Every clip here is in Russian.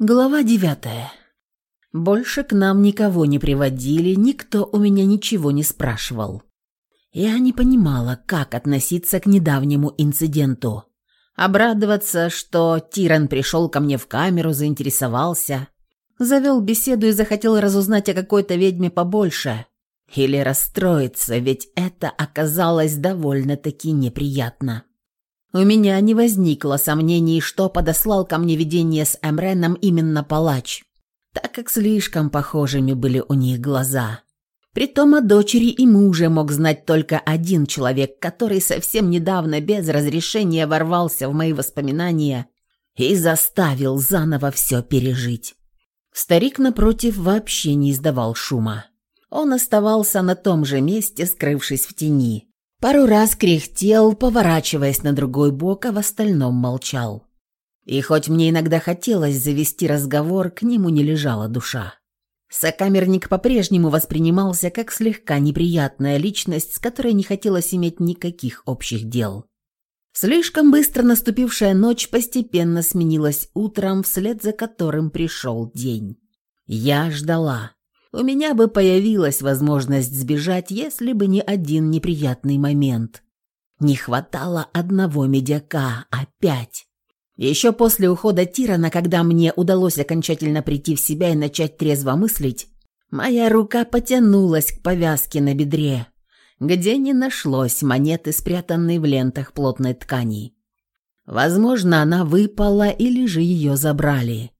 Глава девятая. Больше к нам никого не приводили, никто у меня ничего не спрашивал. Я не понимала, как относиться к недавнему инциденту. Обрадоваться, что Тиран пришел ко мне в камеру, заинтересовался, завел беседу и захотел разузнать о какой-то ведьме побольше. Или расстроиться, ведь это оказалось довольно-таки неприятно. У меня не возникло сомнений, что подослал ко мне видение с Эмреном именно палач, так как слишком похожими были у них глаза. Притом о дочери и муже мог знать только один человек, который совсем недавно без разрешения ворвался в мои воспоминания и заставил заново все пережить. Старик, напротив, вообще не издавал шума. Он оставался на том же месте, скрывшись в тени. Пару раз кряхтел, поворачиваясь на другой бок, а в остальном молчал. И хоть мне иногда хотелось завести разговор, к нему не лежала душа. Сокамерник по-прежнему воспринимался как слегка неприятная личность, с которой не хотелось иметь никаких общих дел. Слишком быстро наступившая ночь постепенно сменилась утром, вслед за которым пришел день. Я ждала. У меня бы появилась возможность сбежать, если бы не один неприятный момент. Не хватало одного медяка, опять. Еще после ухода Тирана, когда мне удалось окончательно прийти в себя и начать трезво мыслить, моя рука потянулась к повязке на бедре, где не нашлось монеты, спрятанной в лентах плотной ткани. Возможно, она выпала или же ее забрали.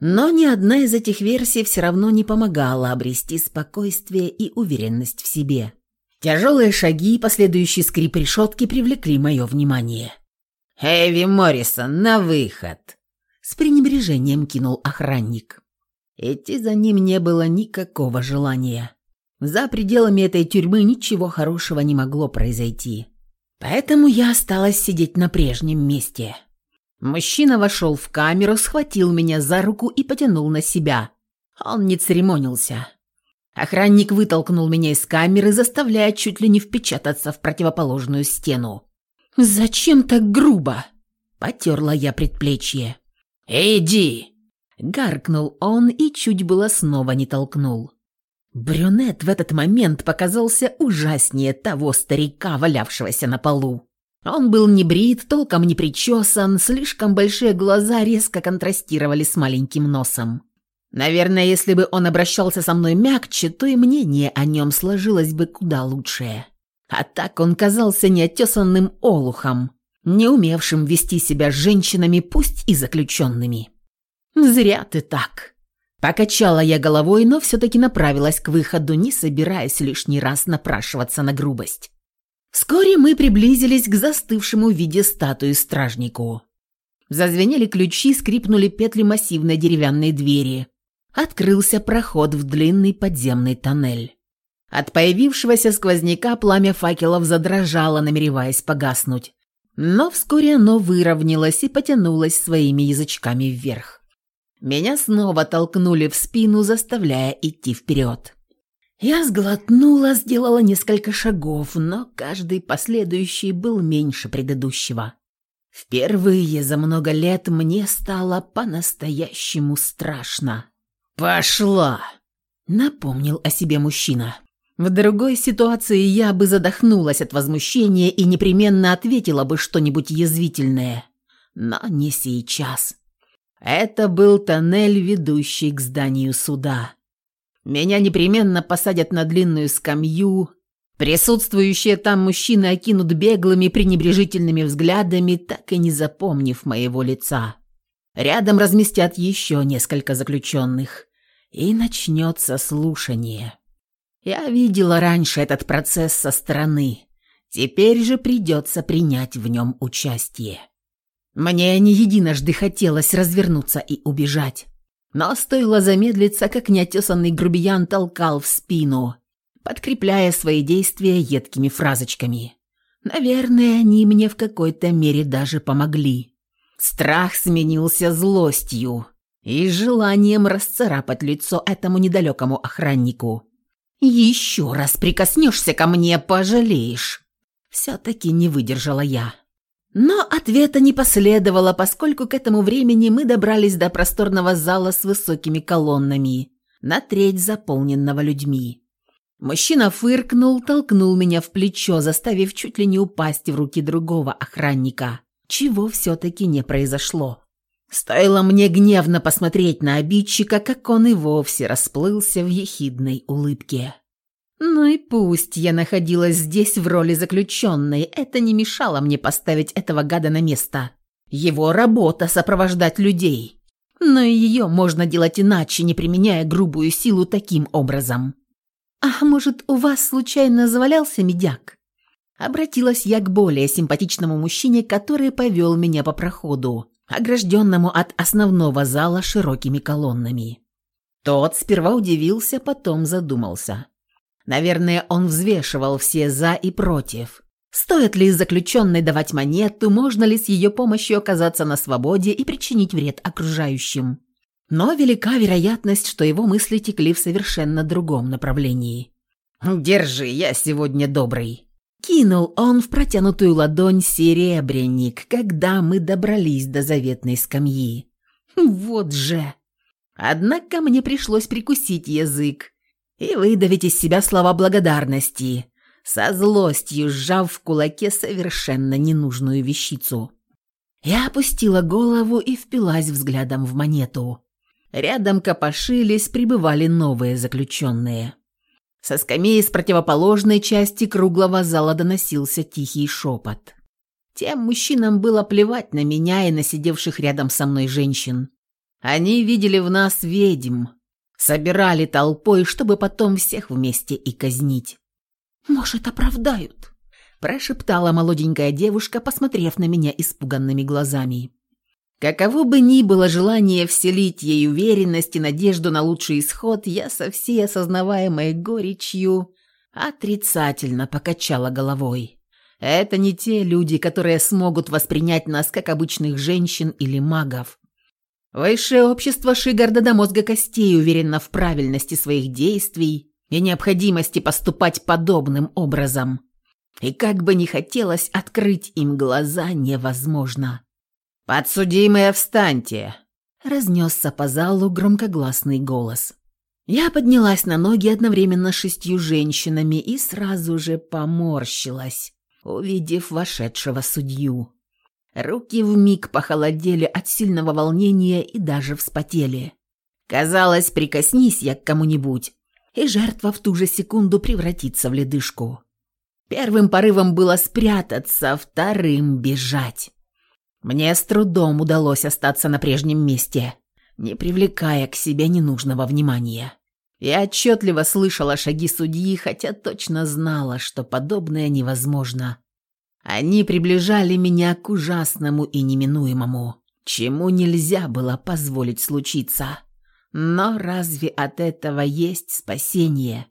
Но ни одна из этих версий все равно не помогала обрести спокойствие и уверенность в себе. Тяжелые шаги и последующий скрип решетки привлекли мое внимание. «Эви Моррисон, на выход!» С пренебрежением кинул охранник. Идти за ним не было никакого желания. За пределами этой тюрьмы ничего хорошего не могло произойти. Поэтому я осталась сидеть на прежнем месте. Мужчина вошел в камеру, схватил меня за руку и потянул на себя. Он не церемонился. Охранник вытолкнул меня из камеры, заставляя чуть ли не впечататься в противоположную стену. «Зачем так грубо?» Потерла я предплечье. «Иди!» Гаркнул он и чуть было снова не толкнул. Брюнет в этот момент показался ужаснее того старика, валявшегося на полу. Он был не брит, толком не причесан, слишком большие глаза резко контрастировали с маленьким носом. Наверное, если бы он обращался со мной мягче, то и мнение о нем сложилось бы куда лучшее. А так он казался неотесанным олухом, не умевшим вести себя с женщинами, пусть и заключенными. «Зря ты так». Покачала я головой, но все-таки направилась к выходу, не собираясь лишний раз напрашиваться на грубость. Вскоре мы приблизились к застывшему в виде статуи стражнику. Зазвенели ключи, скрипнули петли массивной деревянной двери. Открылся проход в длинный подземный тоннель. От появившегося сквозняка пламя факелов задрожало, намереваясь погаснуть. Но вскоре оно выровнялось и потянулось своими язычками вверх. Меня снова толкнули в спину, заставляя идти вперед. Я сглотнула, сделала несколько шагов, но каждый последующий был меньше предыдущего. Впервые за много лет мне стало по-настоящему страшно. «Пошла!» — напомнил о себе мужчина. В другой ситуации я бы задохнулась от возмущения и непременно ответила бы что-нибудь язвительное. Но не сейчас. Это был тоннель, ведущий к зданию суда. Меня непременно посадят на длинную скамью. Присутствующие там мужчины окинут беглыми пренебрежительными взглядами, так и не запомнив моего лица. Рядом разместят еще несколько заключенных. И начнется слушание. Я видела раньше этот процесс со стороны. Теперь же придется принять в нем участие. Мне не единожды хотелось развернуться и убежать. Но стоило замедлиться, как неотесанный грубиян толкал в спину, подкрепляя свои действия едкими фразочками. Наверное, они мне в какой-то мере даже помогли. Страх сменился злостью и желанием расцарапать лицо этому недалекому охраннику. «Еще раз прикоснешься ко мне, пожалеешь!» Все-таки не выдержала я. Но ответа не последовало, поскольку к этому времени мы добрались до просторного зала с высокими колоннами, на треть заполненного людьми. Мужчина фыркнул, толкнул меня в плечо, заставив чуть ли не упасть в руки другого охранника, чего все-таки не произошло. Стоило мне гневно посмотреть на обидчика, как он и вовсе расплылся в ехидной улыбке. Ну и пусть я находилась здесь в роли заключенной, это не мешало мне поставить этого гада на место. Его работа – сопровождать людей. Но и ее можно делать иначе, не применяя грубую силу таким образом. «А может, у вас случайно завалялся медяк?» Обратилась я к более симпатичному мужчине, который повел меня по проходу, огражденному от основного зала широкими колоннами. Тот сперва удивился, потом задумался. Наверное, он взвешивал все «за» и «против». Стоит ли заключенной давать монету, можно ли с ее помощью оказаться на свободе и причинить вред окружающим. Но велика вероятность, что его мысли текли в совершенно другом направлении. «Держи, я сегодня добрый». Кинул он в протянутую ладонь серебряник, когда мы добрались до заветной скамьи. Вот же! Однако мне пришлось прикусить язык и выдавить из себя слова благодарности, со злостью сжав в кулаке совершенно ненужную вещицу. Я опустила голову и впилась взглядом в монету. Рядом копошились, прибывали новые заключенные. Со скамеи с противоположной части круглого зала доносился тихий шепот. Тем мужчинам было плевать на меня и на сидевших рядом со мной женщин. Они видели в нас ведьм, Собирали толпой, чтобы потом всех вместе и казнить. «Может, оправдают?» – прошептала молоденькая девушка, посмотрев на меня испуганными глазами. Каково бы ни было желание вселить ей уверенность и надежду на лучший исход, я со всей осознаваемой горечью отрицательно покачала головой. Это не те люди, которые смогут воспринять нас как обычных женщин или магов. Высшее общество Шигарда до мозга костей уверено в правильности своих действий и необходимости поступать подобным образом. И как бы ни хотелось открыть им глаза, невозможно. «Подсудимые, встаньте!» – разнесся по залу громкогласный голос. Я поднялась на ноги одновременно с шестью женщинами и сразу же поморщилась, увидев вошедшего судью. Руки вмиг похолодели от сильного волнения и даже вспотели. Казалось, прикоснись я к кому-нибудь, и жертва в ту же секунду превратится в ледышку. Первым порывом было спрятаться, вторым — бежать. Мне с трудом удалось остаться на прежнем месте, не привлекая к себе ненужного внимания. Я отчетливо слышала шаги судьи, хотя точно знала, что подобное невозможно. Они приближали меня к ужасному и неминуемому, чему нельзя было позволить случиться. Но разве от этого есть спасение?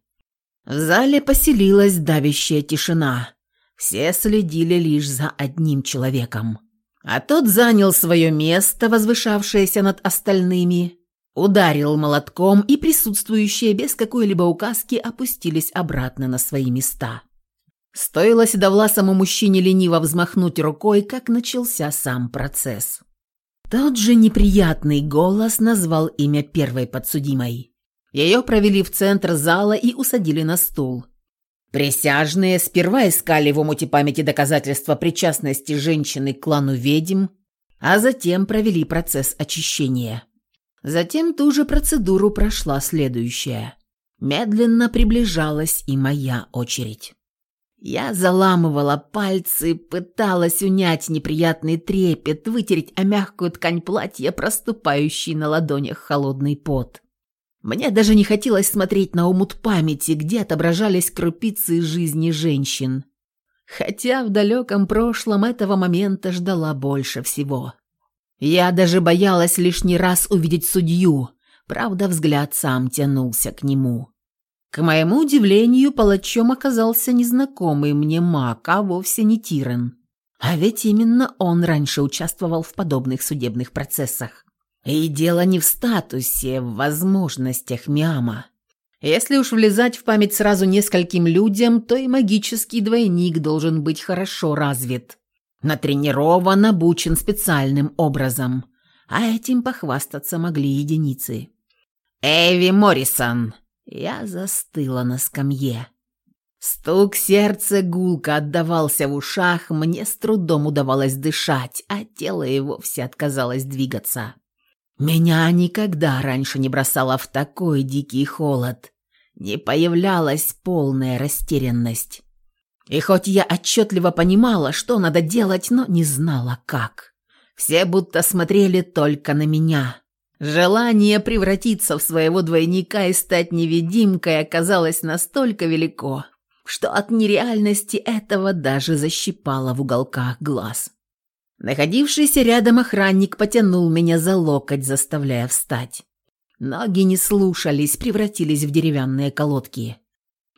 В зале поселилась давящая тишина. Все следили лишь за одним человеком. А тот занял свое место, возвышавшееся над остальными, ударил молотком, и присутствующие без какой-либо указки опустились обратно на свои места. Стоило седовласому мужчине лениво взмахнуть рукой, как начался сам процесс. Тот же неприятный голос назвал имя первой подсудимой. Ее провели в центр зала и усадили на стул. Присяжные сперва искали в омуте памяти доказательства причастности женщины к клану ведьм, а затем провели процесс очищения. Затем ту же процедуру прошла следующая. Медленно приближалась и моя очередь. Я заламывала пальцы, пыталась унять неприятный трепет, вытереть о мягкую ткань платья, проступающий на ладонях холодный пот. Мне даже не хотелось смотреть на умут памяти, где отображались крупицы жизни женщин. Хотя в далеком прошлом этого момента ждала больше всего. Я даже боялась лишний раз увидеть судью, правда взгляд сам тянулся к нему. К моему удивлению, палачом оказался незнакомый мне маг, а вовсе не Тирен. А ведь именно он раньше участвовал в подобных судебных процессах. И дело не в статусе, в возможностях Миама. Если уж влезать в память сразу нескольким людям, то и магический двойник должен быть хорошо развит. Натренирован, обучен специальным образом, а этим похвастаться могли единицы. «Эви Моррисон!» Я застыла на скамье. Стук сердца гулко отдавался в ушах, мне с трудом удавалось дышать, а тело и вовсе отказалось двигаться. Меня никогда раньше не бросало в такой дикий холод, не появлялась полная растерянность. И хоть я отчетливо понимала, что надо делать, но не знала, как. Все будто смотрели только на меня. Желание превратиться в своего двойника и стать невидимкой оказалось настолько велико, что от нереальности этого даже защипало в уголках глаз. Находившийся рядом охранник потянул меня за локоть, заставляя встать. Ноги не слушались, превратились в деревянные колодки.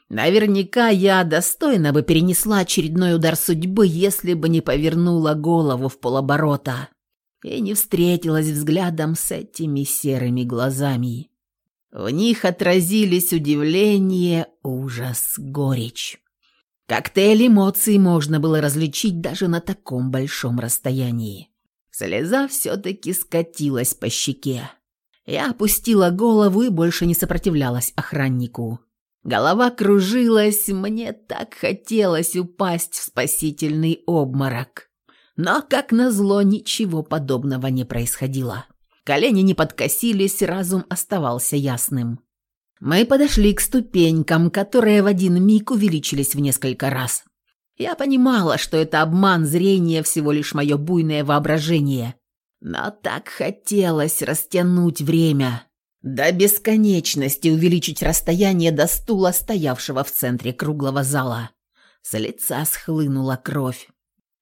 Наверняка я достойно бы перенесла очередной удар судьбы, если бы не повернула голову в полоборота и не встретилась взглядом с этими серыми глазами. В них отразились удивление, ужас, горечь. Коктейль эмоций можно было различить даже на таком большом расстоянии. Слеза все-таки скатилась по щеке. Я опустила голову и больше не сопротивлялась охраннику. Голова кружилась, мне так хотелось упасть в спасительный обморок. Но, как назло, ничего подобного не происходило. Колени не подкосились, разум оставался ясным. Мы подошли к ступенькам, которые в один миг увеличились в несколько раз. Я понимала, что это обман зрения, всего лишь мое буйное воображение. Но так хотелось растянуть время. До бесконечности увеличить расстояние до стула, стоявшего в центре круглого зала. С лица схлынула кровь.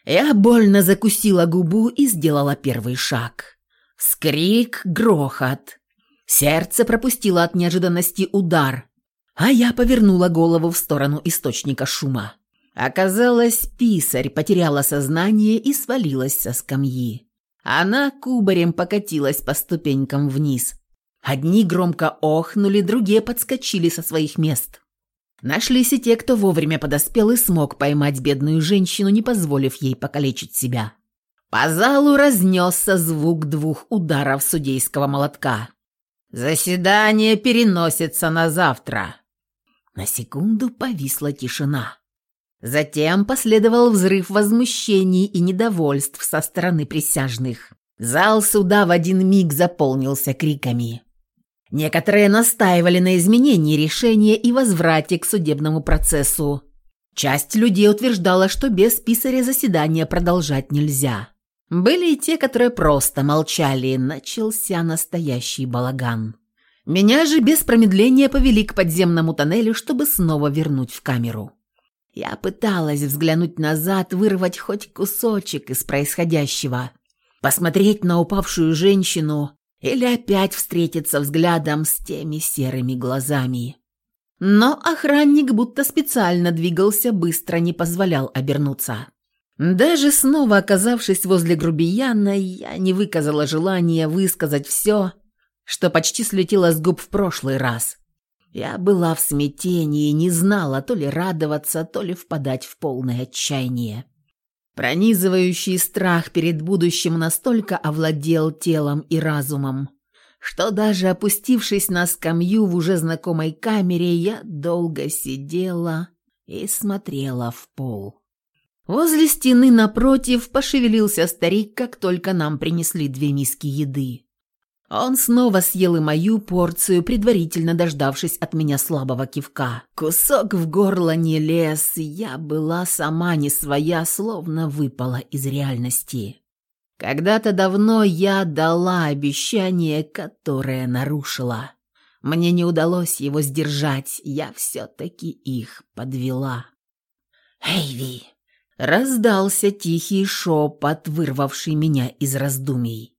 Я больно закусила губу и сделала первый шаг. Скрик, грохот. Сердце пропустило от неожиданности удар, а я повернула голову в сторону источника шума. Оказалось, писарь потеряла сознание и свалилась со скамьи. Она кубарем покатилась по ступенькам вниз. Одни громко охнули, другие подскочили со своих мест. Нашлись и те, кто вовремя подоспел и смог поймать бедную женщину, не позволив ей покалечить себя. По залу разнесся звук двух ударов судейского молотка. «Заседание переносится на завтра». На секунду повисла тишина. Затем последовал взрыв возмущений и недовольств со стороны присяжных. Зал суда в один миг заполнился криками. Некоторые настаивали на изменении решения и возврате к судебному процессу. Часть людей утверждала, что без писаря заседание продолжать нельзя. Были и те, которые просто молчали, начался настоящий балаган. Меня же без промедления повели к подземному тоннелю, чтобы снова вернуть в камеру. Я пыталась взглянуть назад, вырвать хоть кусочек из происходящего, посмотреть на упавшую женщину или опять встретиться взглядом с теми серыми глазами. Но охранник будто специально двигался быстро, не позволял обернуться. Даже снова оказавшись возле грубияна, я не выказала желания высказать все, что почти слетело с губ в прошлый раз. Я была в смятении и не знала то ли радоваться, то ли впадать в полное отчаяние. Пронизывающий страх перед будущим настолько овладел телом и разумом, что даже опустившись на скамью в уже знакомой камере, я долго сидела и смотрела в пол. Возле стены напротив пошевелился старик, как только нам принесли две миски еды. Он снова съел и мою порцию, предварительно дождавшись от меня слабого кивка. Кусок в горло не лез, я была сама не своя, словно выпала из реальности. Когда-то давно я дала обещание, которое нарушила. Мне не удалось его сдержать, я все-таки их подвела. «Эйви!» Раздался тихий шепот, вырвавший меня из раздумий.